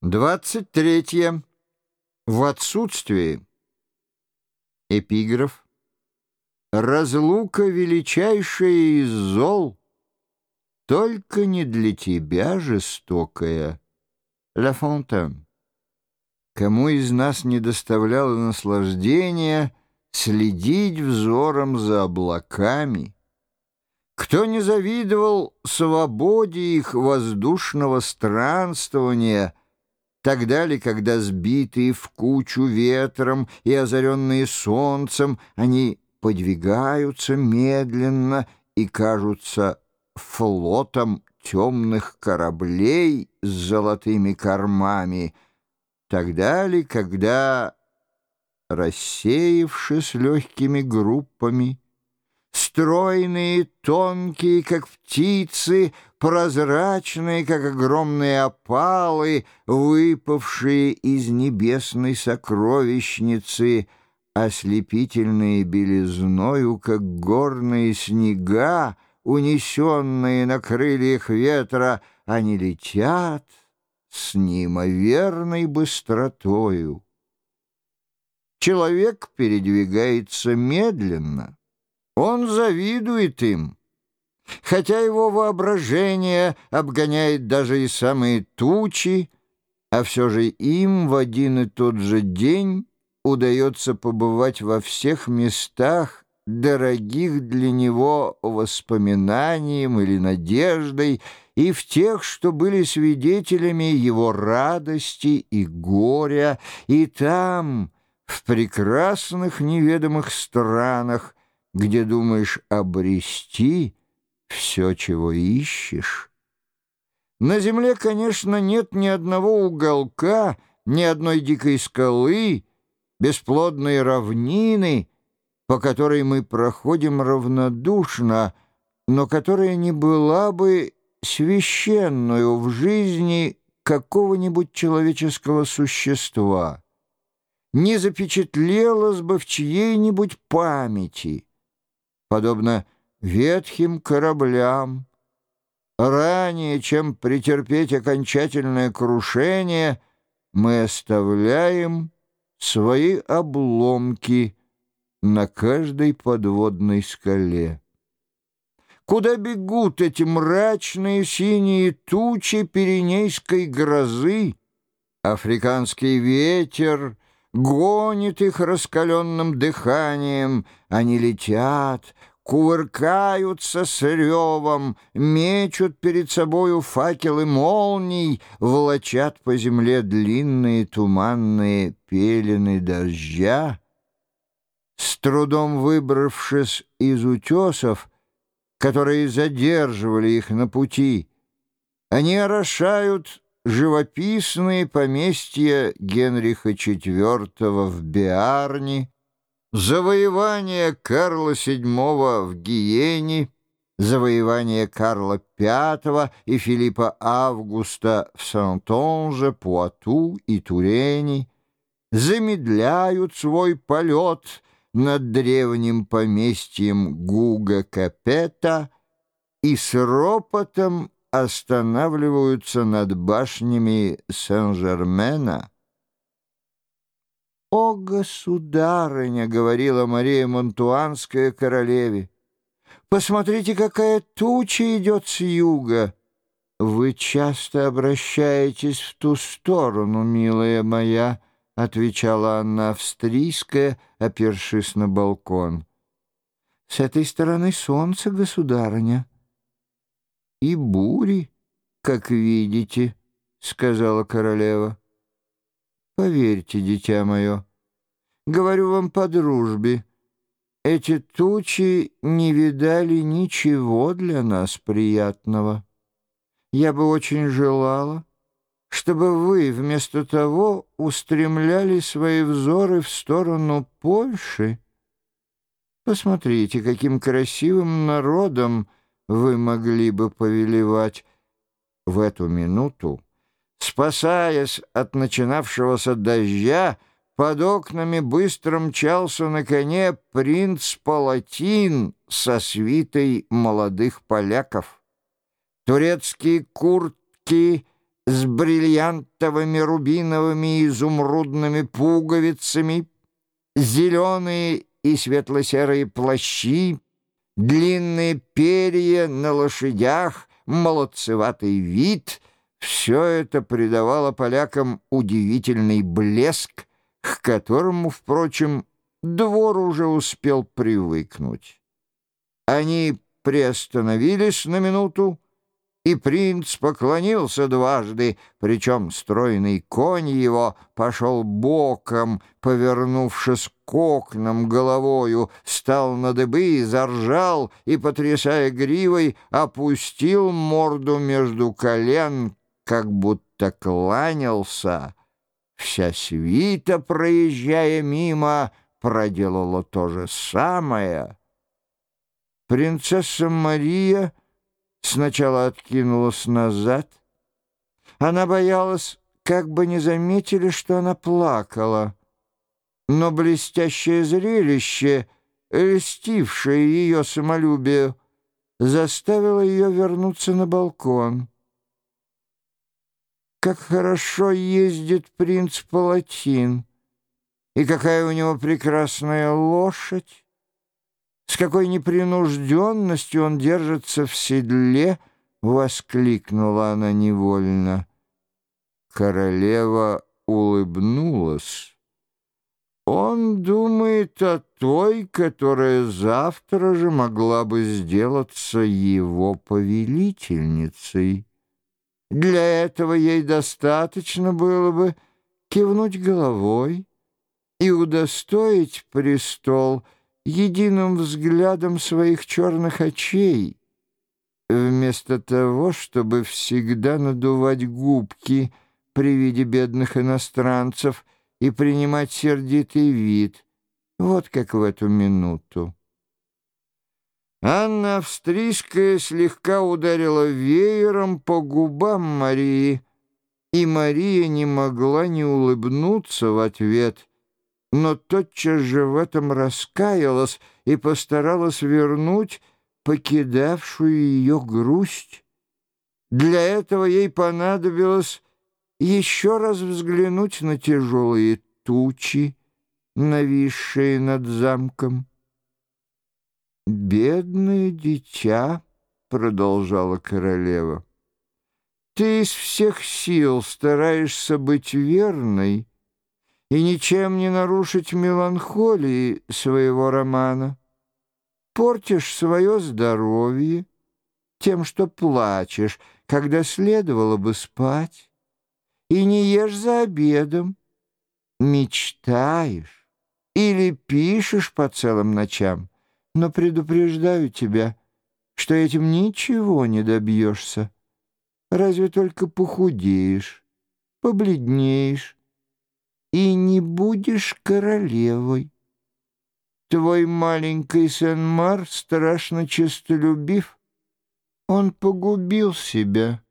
Двадцать третье. В отсутствии. Эпиграф. Разлука величайшая из зол, Только не для тебя жестокая. Ла Фонтен. Кому из нас не доставляло наслаждения Следить взором за облаками? Кто не завидовал свободе их воздушного странствования — Тогда ли, когда сбитые в кучу ветром и озаренные солнцем, они подвигаются медленно и кажутся флотом темных кораблей с золотыми кормами, тогда ли, когда, рассеявшись легкими группами, стройные, тонкие, как птицы, прозрачные, как огромные опалы, выпавшие из небесной сокровищницы, ослепительные белизною, как горные снега, унесенные на крыльях ветра, они летят с неимоверной быстротою. Человек передвигается медленно, он завидует им, хотя его воображение обгоняет даже и самые тучи, а все же им в один и тот же день удается побывать во всех местах, дорогих для него воспоминанием или надеждой, и в тех, что были свидетелями его радости и горя, и там, в прекрасных неведомых странах, где думаешь обрести все, чего ищешь. На земле, конечно, нет ни одного уголка, ни одной дикой скалы, бесплодной равнины, по которой мы проходим равнодушно, но которая не была бы священную в жизни какого-нибудь человеческого существа, не запечатлелась бы в чьей-нибудь памяти — подобно ветхим кораблям. Ранее, чем претерпеть окончательное крушение, мы оставляем свои обломки на каждой подводной скале. Куда бегут эти мрачные синие тучи пиренейской грозы? Африканский ветер — гонит их раскаленным дыханием, они летят, кувыркаются с ревом, мечут перед собою факелы молний, волочат по земле длинные туманные пелены дождя. С трудом выбравшись из утесов, которые задерживали их на пути, они орошают живописные поместья Генриха IV в Биарне, завоевание Карла VII в Гиене, завоевание Карла V и Филиппа Августа в Сантонже, Пуату и Турене замедляют свой полет над древним поместьем Гуга Капета и с ропотом останавливаются над башнями Сен-Жермена. «О, государыня!» — говорила Мария Монтуанская королеве. «Посмотрите, какая туча идет с юга!» «Вы часто обращаетесь в ту сторону, милая моя», — отвечала Анна Австрийская, опершись на балкон. «С этой стороны солнце, государыня» и бури, как видите», — сказала королева. «Поверьте, дитя мое, говорю вам по дружбе, эти тучи не видали ничего для нас приятного. Я бы очень желала, чтобы вы вместо того устремляли свои взоры в сторону Польши. Посмотрите, каким красивым народом вы могли бы повелевать в эту минуту, спасаясь от начинавшегося дождя, под окнами быстро мчался на коне принц Палатин со свитой молодых поляков. Турецкие куртки с бриллиантовыми, рубиновыми и изумрудными пуговицами, зеленые и светло-серые плащи, длинные перья на лошадях, молодцеватый вид — все это придавало полякам удивительный блеск, к которому, впрочем, двор уже успел привыкнуть. Они приостановились на минуту, и принц поклонился дважды, причем стройный конь его пошел боком, повернувшись к окнам головою, стал на дыбы, заржал и, потрясая гривой, опустил морду между колен, как будто кланялся. Вся свита, проезжая мимо, проделала то же самое. Принцесса Мария сначала откинулась назад. Она боялась, как бы не заметили, что она плакала. Но блестящее зрелище, льстившее ее самолюбие, заставило ее вернуться на балкон. Как хорошо ездит принц Палатин, и какая у него прекрасная лошадь! С какой непринужденностью он держится в седле, воскликнула она невольно. Королева улыбнулась. Он думает о той, которая завтра же могла бы сделаться его повелительницей. Для этого ей достаточно было бы кивнуть головой и удостоить престол единым взглядом своих черных очей, вместо того, чтобы всегда надувать губки при виде бедных иностранцев и принимать сердитый вид, вот как в эту минуту. Анна Австрийская слегка ударила веером по губам Марии, и Мария не могла не улыбнуться в ответ, но тотчас же в этом раскаялась и постаралась вернуть покидавшую ее грусть. Для этого ей понадобилось еще раз взглянуть на тяжелые тучи, нависшие над замком. «Бедное дитя», — продолжала королева, — «ты из всех сил стараешься быть верной и ничем не нарушить меланхолии своего романа. Портишь свое здоровье тем, что плачешь, когда следовало бы спать, и не ешь за обедом, мечтаешь или пишешь по целым ночам» но предупреждаю тебя, что этим ничего не добьешься. Разве только похудеешь, побледнеешь и не будешь королевой. Твой маленький Сен-Мар страшно честолюбив. Он погубил себя».